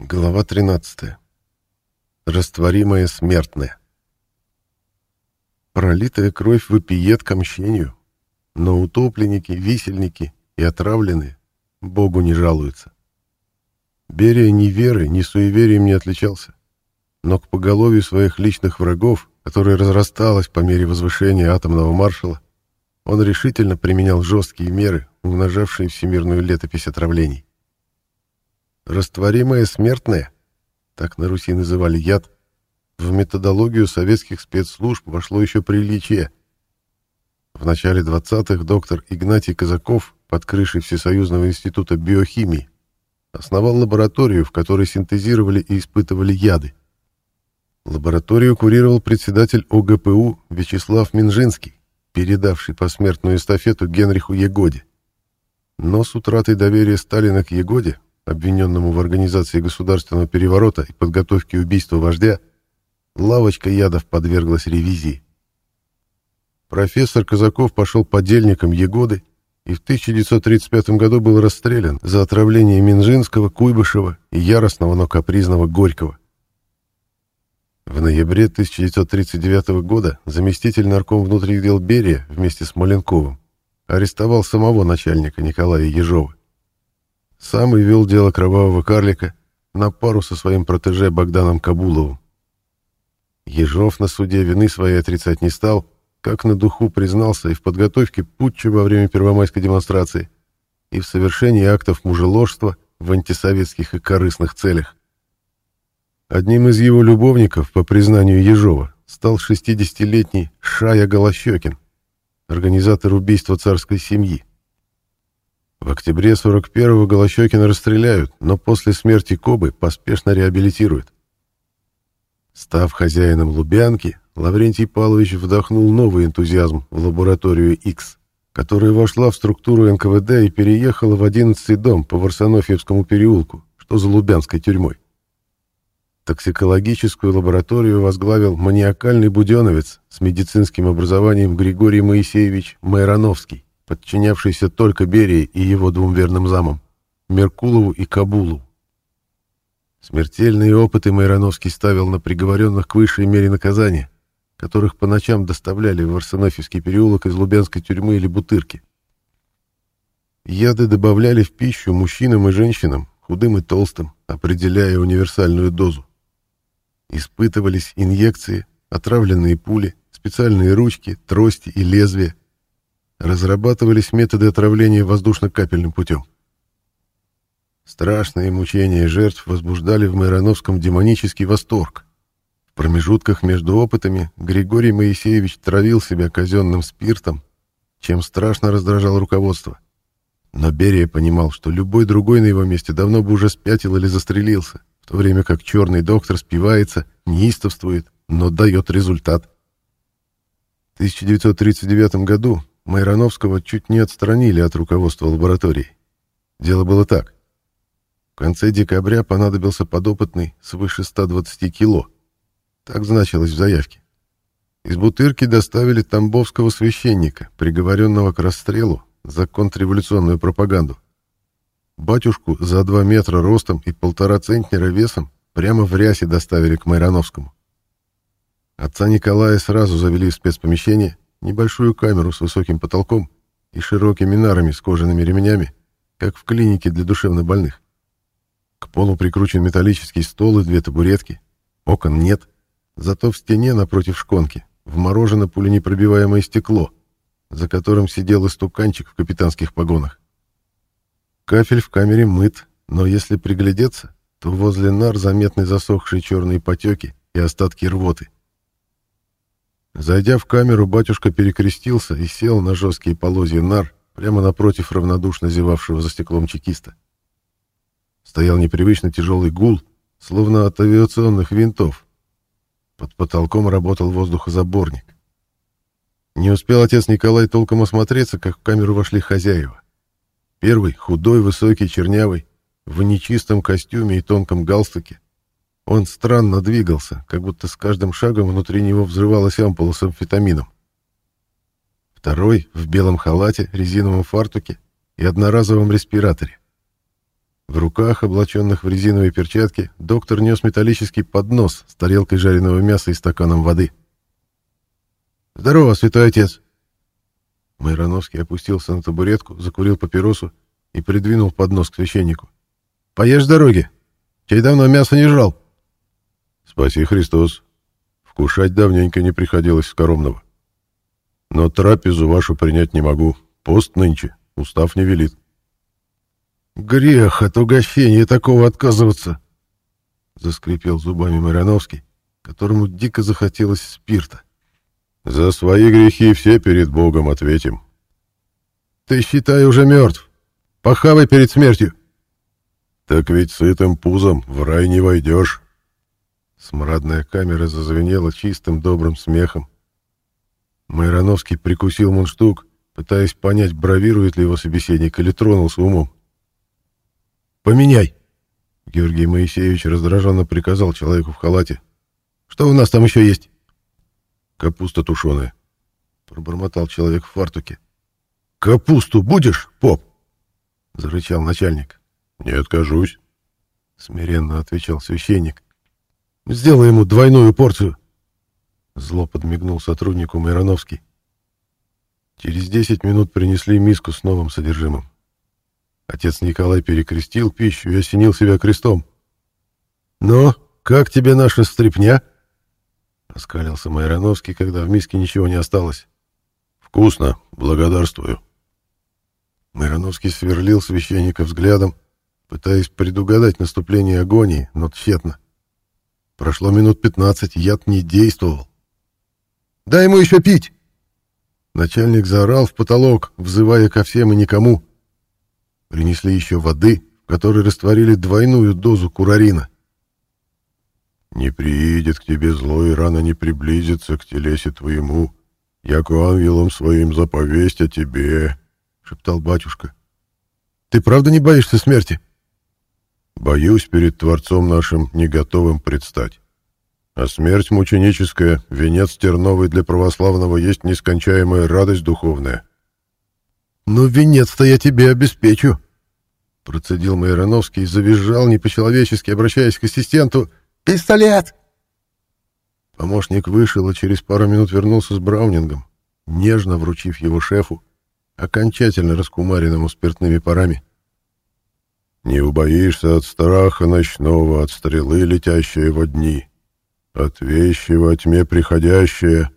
Глава 13. Растворимая смертная. Пролитая кровь вопиет к мщению, но утопленники, висельники и отравленные Богу не жалуются. Берия ни верой, ни суеверием не отличался, но к поголовью своих личных врагов, которое разрасталось по мере возвышения атомного маршала, он решительно применял жесткие меры, умножавшие всемирную летопись отравлений. Растворимое смертное, так на Руси называли яд, в методологию советских спецслужб вошло еще приличие. В начале 20-х доктор Игнатий Казаков под крышей Всесоюзного института биохимии основал лабораторию, в которой синтезировали и испытывали яды. Лабораторию курировал председатель ОГПУ Вячеслав Минжинский, передавший посмертную эстафету Генриху Егоде. Но с утратой доверия Сталина к Егоде обвиненному в организации государственного переворота и подготовке убийства вождя, лавочка ядов подверглась ревизии. Профессор Казаков пошел подельником Егоды и в 1935 году был расстрелян за отравление Минжинского, Куйбышева и яростного, но капризного Горького. В ноябре 1939 года заместитель нарком внутренних дел Берия вместе с Маленковым арестовал самого начальника Николая Ежова. Сам и вел дело кровавого карлика на пару со своим протеже Богданом Кабуловым. Ежов на суде вины своей отрицать не стал, как на духу признался и в подготовке путча во время первомайской демонстрации, и в совершении актов мужеложства в антисоветских и корыстных целях. Одним из его любовников, по признанию Ежова, стал 60-летний Шая Голощекин, организатор убийства царской семьи. В октябре 41-го Голощекина расстреляют, но после смерти Кобы поспешно реабилитируют. Став хозяином Лубянки, Лаврентий Павлович вдохнул новый энтузиазм в лабораторию X, которая вошла в структуру НКВД и переехала в 11-й дом по Варсонофьевскому переулку, что за Лубянской тюрьмой. Токсикологическую лабораторию возглавил маниакальный буденовец с медицинским образованием Григорий Моисеевич Майрановский подчинявшийся только Берии и его двум верным замам, Меркулову и Кабулу. Смертельные опыты Майрановский ставил на приговоренных к высшей мере наказания, которых по ночам доставляли в Арсенофьевский переулок из Лубянской тюрьмы или Бутырки. Яды добавляли в пищу мужчинам и женщинам, худым и толстым, определяя универсальную дозу. Испытывались инъекции, отравленные пули, специальные ручки, трости и лезвия, разрабатывались методы отравления воздушно-капельным путем. Страшные мучения жертв возбуждали в Майрановском демонический восторг. В промежутках между опытами Григорий Моисеевич травил себя казенным спиртом, чем страшно раздражал руководство. Но Берия понимал, что любой другой на его месте давно бы уже спятил или застрелился, в то время как черный доктор спивается, неистовствует, но дает результат. В 1939 году Майрановского чуть не отстранили от руководства лаборатории. Дело было так. В конце декабря понадобился подопытный свыше 120 кило. Так значилось в заявке. Из Бутырки доставили тамбовского священника, приговоренного к расстрелу за контрреволюционную пропаганду. Батюшку за 2 метра ростом и полтора центнера весом прямо в рясе доставили к Майрановскому. Отца Николая сразу завели в спецпомещение, небольшую камеру с высоким потолком и широкими нарами с кожаными ремнями, как в клинике для душевнобольных. К полу прикручен металлический стол и две табуретки. Окон нет, зато в стене напротив шконки вморожено пуленепробиваемое стекло, за которым сидел истуканчик в капитанских погонах. Кафель в камере мыт, но если приглядеться, то возле нар заметны засохшие черные потеки и остатки рвоты. Зайдя в камеру, батюшка перекрестился и сел на жесткие полозья нар прямо напротив равнодушно зевавшего за стеклом чекиста. Стоял непривычно тяжелый гул, словно от авиационных винтов. Под потолком работал воздухозаборник. Не успел отец Николай толком осмотреться, как в камеру вошли хозяева. Первый, худой, высокий, чернявый, в нечистом костюме и тонком галстуке, он странно двигался, как будто с каждым шагом внутри него взрывалась ампула с амфетамином. Второй в белом халате, резиновом фартуке и одноразовом респираторе. В руках, облаченных в резиновые перчатки, доктор нес металлический поднос с тарелкой жареного мяса и стаканом воды. «Здорово, святой отец!» Майроновский опустился на табуретку, закурил папиросу и придвинул поднос к священнику. «Поешь дороги! Чей давно мясо не жрал!» «Спаси Христос! Вкушать давненько не приходилось скоромного. Но трапезу вашу принять не могу. Пост нынче, устав не велит». «Грех от угощения такого отказываться!» Заскрипел зубами Марановский, которому дико захотелось спирта. «За свои грехи все перед Богом ответим». «Ты, считай, уже мертв. Похавай перед смертью». «Так ведь сытым пузом в рай не войдешь». Смрадная камера зазвенела чистым добрым смехом. Майрановский прикусил мундштук, пытаясь понять, бравирует ли его собеседник или тронулся умом. «Поменяй!» Георгий Моисеевич раздраженно приказал человеку в халате. «Что у нас там еще есть?» «Капуста тушеная», — пробормотал человек в фартуке. «Капусту будешь, поп?» — зарычал начальник. «Не откажусь», — смиренно отвечал священник. «Сделай ему двойную порцию». Зло подмигнул сотруднику Майроновский. Через десять минут принесли миску с новым содержимым. Отец Николай перекрестил пищу и осенил себя крестом. «Ну, как тебе наша стряпня?» — оскалился Майроновский, когда в миске ничего не осталось. «Вкусно, благодарствую». Майроновский сверлил священника взглядом, пытаясь предугадать наступление агонии, но тщетно. Прошло минут пятнадцать, яд не действовал. «Дай ему еще пить!» Начальник заорал в потолок, взывая ко всем и никому. Принесли еще воды, в которой растворили двойную дозу курарина. «Не приидет к тебе зло, и рано не приблизится к телесе твоему, яко ангелом своим заповесть о тебе», — шептал батюшка. «Ты правда не боишься смерти?» «Боюсь перед Творцом нашим не готовым предстать. А смерть мученическая, венец терновый для православного, есть нескончаемая радость духовная. «Ну, венец-то я тебе обеспечу!» Процедил Майроновский и завизжал не по-человечески, обращаясь к ассистенту. «Пистолет!» Помощник вышел и через пару минут вернулся с Браунингом, нежно вручив его шефу, окончательно раскумаренному спиртными парами. «Не убоишься от страха ночного, от стрелы, летящей во дни, от вещи во тьме приходящее...»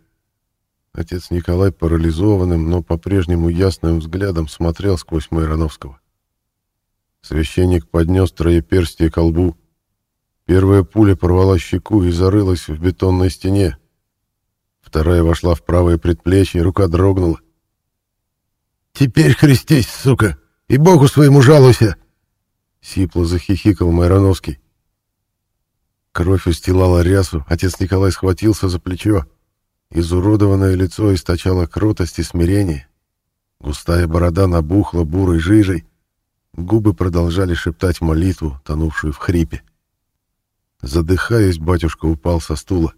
Отец Николай парализованным, но по-прежнему ясным взглядом смотрел сквозь Майроновского. Священник поднес троеперстие к колбу. Первая пуля порвала щеку и зарылась в бетонной стене. Вторая вошла в правое предплечье, рука дрогнула. «Теперь христись, сука, и Богу своему жалуйся!» Сипло захихикал Майроновский. Кровь устилала рясу, отец Николай схватился за плечо. Изуродованное лицо источало кротость и смирение. Густая борода набухла бурой жижей. Губы продолжали шептать молитву, тонувшую в хрипе. Задыхаясь, батюшка упал со стула.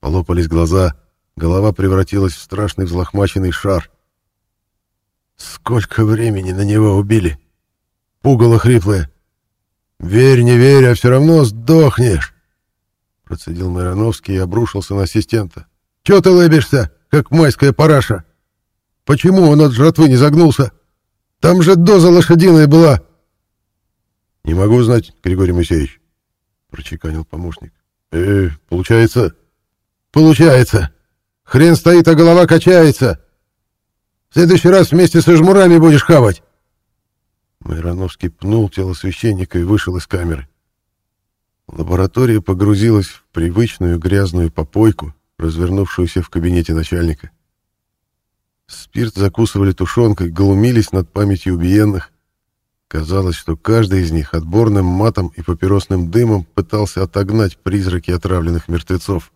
Полопались глаза, голова превратилась в страшный взлохмаченный шар. «Сколько времени на него убили!» Пугало хриплое. «Верь, не верь, а все равно сдохнешь!» Процедил Мироновский и обрушился на ассистента. Чего ты лыбишься, как майская параша? Почему он от жратвы не загнулся? Там же доза лошадиная была. Не могу знать, Григорий Моисеевич, прочеканил помощник. Э, получается... Получается. Хрен стоит, а голова качается. В следующий раз вместе со жмурами будешь хавать. Майрановский пнул тело священника и вышел из камеры. Лаборатория погрузилась в привычную грязную попойку, развернувшуюся в кабинете начальника. Спирт закусывали тушенкой, глумились над памятью убиенных. Казалось, что каждый из них отборным матом и папиросным дымом пытался отогнать призраки отравленных мертвецов.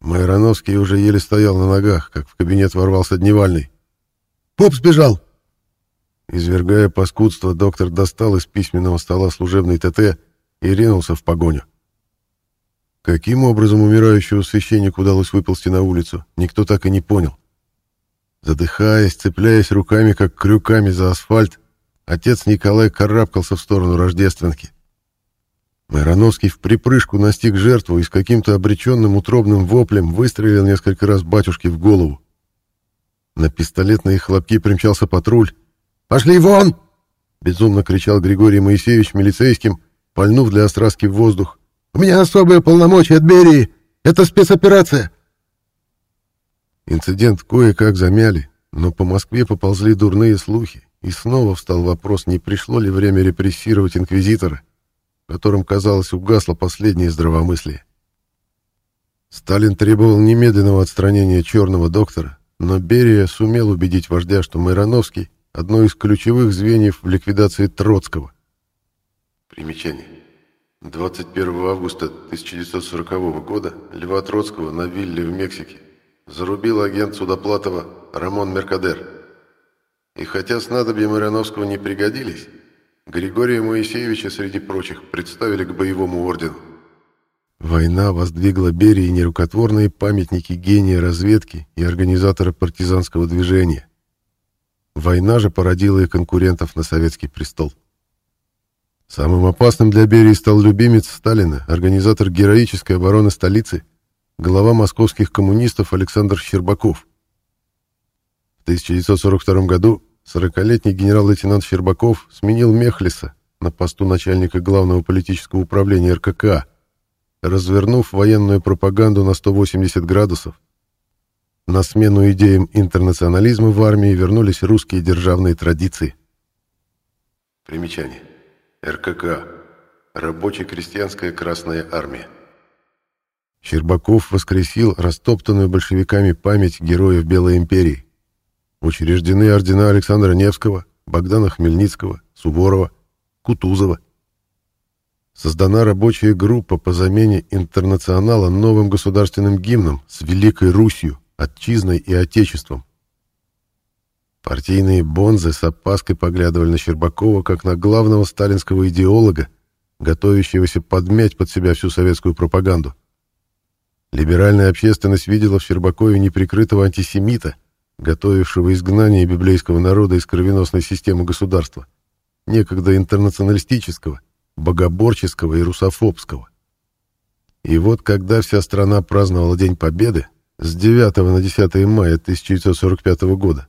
Майроновский уже еле стоял на ногах, как в кабинет ворвался Дневальный. «Поп сбежал!» Извергая паскудство, доктор достал из письменного стола служебный ТТ и ринулся в погоню. Каким образом умирающему священнику удалось выползти на улицу, никто так и не понял. Задыхаясь, цепляясь руками, как крюками за асфальт, отец Николай карабкался в сторону Рождественки. Майрановский в припрыжку настиг жертву и с каким-то обреченным утробным воплем выстрелил несколько раз батюшке в голову. На пистолетные хлопки примчался патруль. «Пошли вон!» — безумно кричал Григорий Моисеевич милицейским, пальнув для остраски в воздух. «У меня особые полномочия от Берии! Это спецоперация!» Инцидент кое-как замяли, но по Москве поползли дурные слухи, и снова встал вопрос, не пришло ли время репрессировать инквизитора которым, казалось, угасло последнее здравомыслие. Сталин требовал немедленного отстранения черного доктора, но Берия сумел убедить вождя, что Майрановский — одно из ключевых звеньев в ликвидации Троцкого. Примечание. 21 августа 1940 года Льва Троцкого на вилле в Мексике зарубил агент Судоплатова Рамон Меркадер. И хотя снадобья Майрановского не пригодились, Григория Моисеевича среди прочих представили к боевому ордену. Война воздвигла Берии нерукотворные памятники гения разведки и организатора партизанского движения. Война же породила и конкурентов на советский престол. Самым опасным для Берии стал любимец Сталина, организатор героической обороны столицы, глава московских коммунистов Александр Щербаков. В 1942 году Сорокалетний генерал-лейтенант Щербаков сменил Мехлиса на посту начальника главного политического управления РКК, развернув военную пропаганду на 180 градусов. На смену идеям интернационализма в армии вернулись русские державные традиции. Примечание. РКК. Рабоче-крестьянская Красная Армия. Щербаков воскресил растоптанную большевиками память героев Белой империи. Учреждены ордена Александра Невского, Богдана Хмельницкого, Суворова, Кутузова. Создана рабочая группа по замене интернационала новым государственным гимном с Великой Русью, Отчизной и Отечеством. Партийные бонзы с опаской поглядывали на Щербакова как на главного сталинского идеолога, готовящегося подмять под себя всю советскую пропаганду. Либеральная общественность видела в Щербакове неприкрытого антисемита – готовившего изгнание библейского народа из кровеносной системы государства, некогда интернационалистического, богоборческого и русофобского. И вот когда вся страна праздновала День Победы с 9 на 10 мая 1945 года,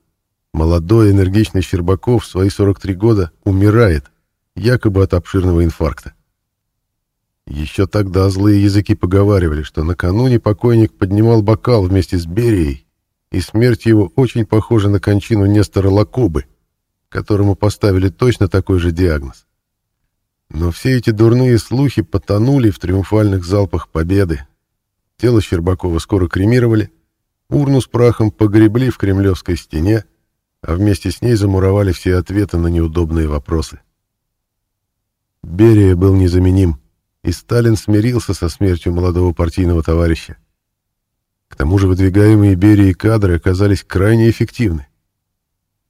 молодой энергичный Щербаков в свои 43 года умирает, якобы от обширного инфаркта. Еще тогда злые языки поговаривали, что накануне покойник поднимал бокал вместе с Берией и смерть его очень похожа на кончину Нестора Лакобы, которому поставили точно такой же диагноз. Но все эти дурные слухи потонули в триумфальных залпах победы. Тело Щербакова скоро кремировали, урну с прахом погребли в кремлевской стене, а вместе с ней замуровали все ответы на неудобные вопросы. Берия был незаменим, и Сталин смирился со смертью молодого партийного товарища. К тому же выдвигаемые Берией кадры оказались крайне эффективны.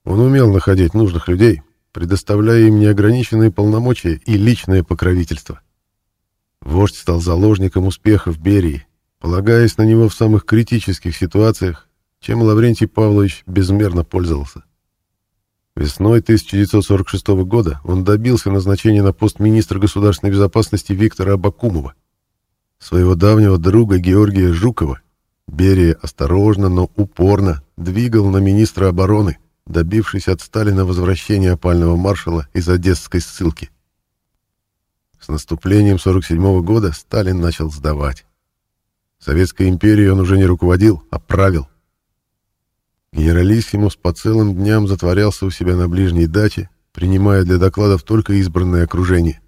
Он умел находить нужных людей, предоставляя им неограниченные полномочия и личное покровительство. Вождь стал заложником успехов Берии, полагаясь на него в самых критических ситуациях, чем Лаврентий Павлович безмерно пользовался. Весной 1946 года он добился назначения на пост министра государственной безопасности Виктора Абакумова, своего давнего друга Георгия Жукова, Берия осторожно, но упорно двигал на министра обороны, добившись от Сталина возвращения опального маршала из одесской ссылки. С наступлением 47 -го года Сталин начал сдавать. Советской империей он уже не руководил, а правил. Генералиссимус по целым дням затворялся у себя на ближней даче, принимая для докладов только избранное окружение.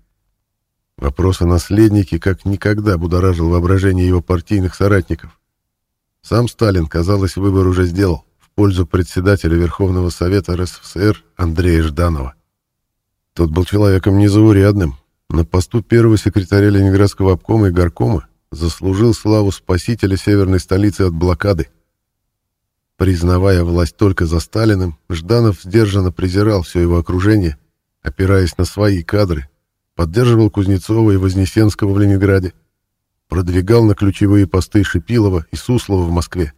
Вопрос о наследнике как никогда будоражил воображение его партийных соратников. Сам Сталин, казалось, выбор уже сделал в пользу председателя Верховного Совета РСФСР Андрея Жданова. Тот был человеком незаурядным. На посту первого секретаря Ленинградского обкома и горкома заслужил славу спасителя северной столицы от блокады. Признавая власть только за Сталиным, Жданов сдержанно презирал все его окружение, опираясь на свои кадры, поддерживал Кузнецова и Вознесенского в Ленинграде, продвигал на ключевые посты Шипилова и Суслова в Москве.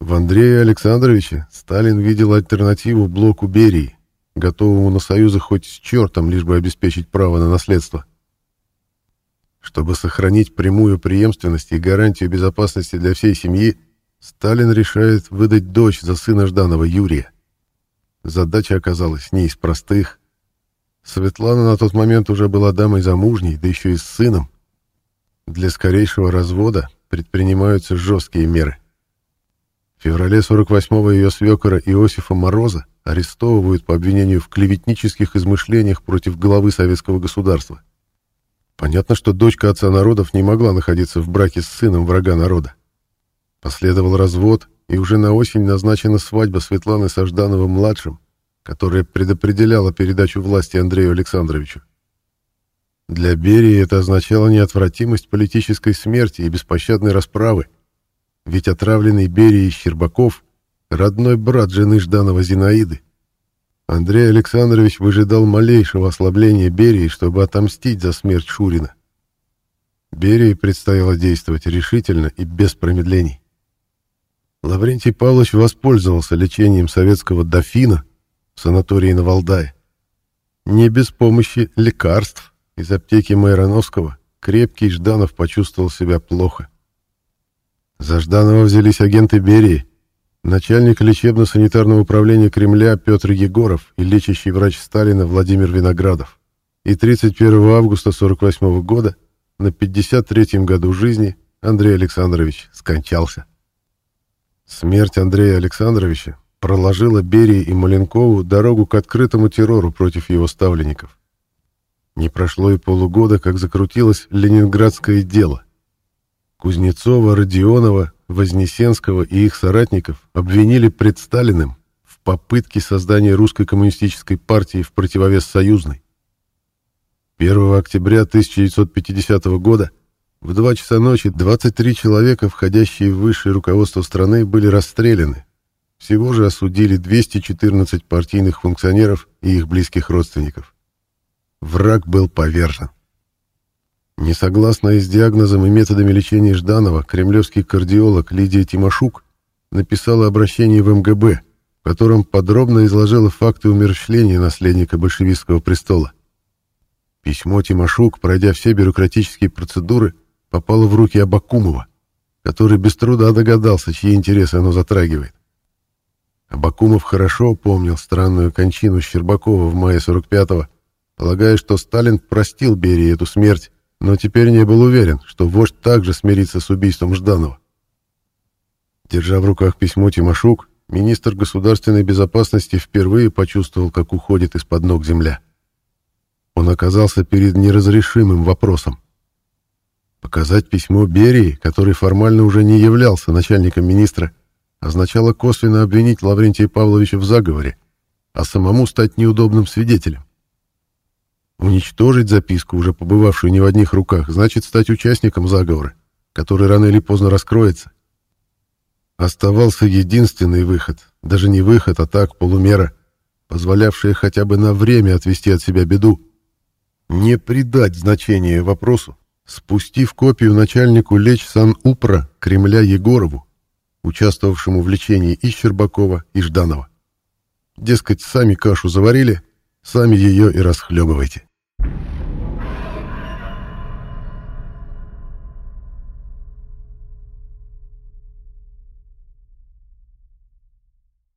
В Андрее Александровиче Сталин видел альтернативу блоку Берии, готовому на союзы хоть с чертом, лишь бы обеспечить право на наследство. Чтобы сохранить прямую преемственность и гарантию безопасности для всей семьи, Сталин решает выдать дочь за сына Жданова Юрия. Задача оказалась не из простых. Светлана на тот момент уже была дамой замужней, да еще и с сыном. Для скорейшего развода предпринимаются жесткие меры. В феврале 48-го ее свекора Иосифа Мороза арестовывают по обвинению в клеветнических измышлениях против главы советского государства. Понятно, что дочка отца народов не могла находиться в браке с сыном врага народа. Последовал развод, и уже на осень назначена свадьба Светланы со Ждановым-младшим, которая предопределяла передачу власти Андрею Александровичу. Для Берии это означало неотвратимость политической смерти и беспощадной расправы, ведь отравленный Берией Щербаков — родной брат жены Жданова Зинаиды. Андрей Александрович выжидал малейшего ослабления Берии, чтобы отомстить за смерть Шурина. Берии предстояло действовать решительно и без промедлений. Лаврентий Павлович воспользовался лечением советского дофина в санатории на Валдае. Не без помощи лекарств из аптеки Майроновского крепкий Жданов почувствовал себя плохо. За Жданова взялись агенты Берии, начальник лечебно-санитарного управления Кремля Петр Егоров и лечащий врач Сталина Владимир Виноградов. И 31 августа 1948 года, на 53-м году жизни, Андрей Александрович скончался. Смерть Андрея Александровича проложила Берии и Маленкову дорогу к открытому террору против его ставленников. Не прошло и полугода, как закрутилось ленинградское дело. Кузнецова, Родионова, Вознесенского и их соратников обвинили пред Сталиным в попытке создания русской коммунистической партии в противовес союзной. 1 октября 1950 года в два часа ночи 23 человека, входящие в высшее руководство страны, были расстреляны. Всего же осудили 214 партийных функционеров и их близких родственников. Враг был повержен. Несогласная с диагнозом и методами лечения Жданова, кремлевский кардиолог Лидия Тимошук написала обращение в МГБ, в котором подробно изложила факты умерщвления наследника большевистского престола. Письмо Тимошук, пройдя все бюрократические процедуры, попало в руки Абакумова, который без труда догадался, чьи интересы оно затрагивает. Абакумов хорошо помнил странную кончину Щербакова в мае 45-го, полагая, что Сталин простил Берии эту смерть, но теперь не был уверен, что вождь также смирится с убийством Жданова. Держа в руках письмо Тимошук, министр государственной безопасности впервые почувствовал, как уходит из-под ног земля. Он оказался перед неразрешимым вопросом. Показать письмо Берии, который формально уже не являлся начальником министра, означало косвенно обвинить Лаврентия Павловича в заговоре, а самому стать неудобным свидетелем. Уничтожить записку, уже побывавшую не в одних руках, значит стать участником заговора, который рано или поздно раскроется. Оставался единственный выход, даже не выход, а так, полумера, позволявшая хотя бы на время отвести от себя беду. Не придать значения вопросу, спустив копию начальнику Леч Сан-Упра Кремля Егорову, участвовавшему в лечении и Щербакова, и Жданова. Дескать, сами кашу заварили, Сами ее и расхлебывайте.